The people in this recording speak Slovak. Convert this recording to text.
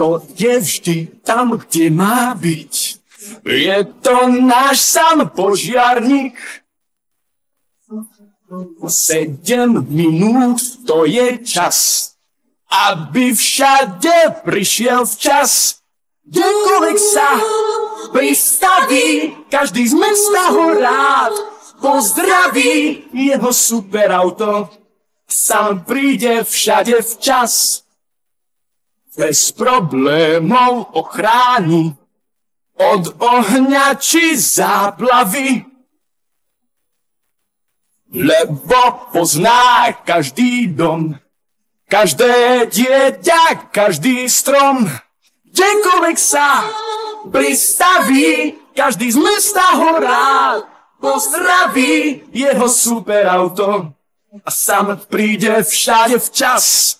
to je vždy tam, kde má byť. Je to náš sám požiarník. Sedem minút to je čas, aby všade prišiel včas. Kdekoľvek sa pristaví, každý z mesta ho rád pozdraví jeho superauto. Sám príde všade včas bez problémov ochráni od ohňa či záplavy. Lebo pozná každý dom, každé dieťa, každý strom, kdekoľvek sa pristaví, každý z mesta ho pozdraví jeho superauto. A sám príde všade včas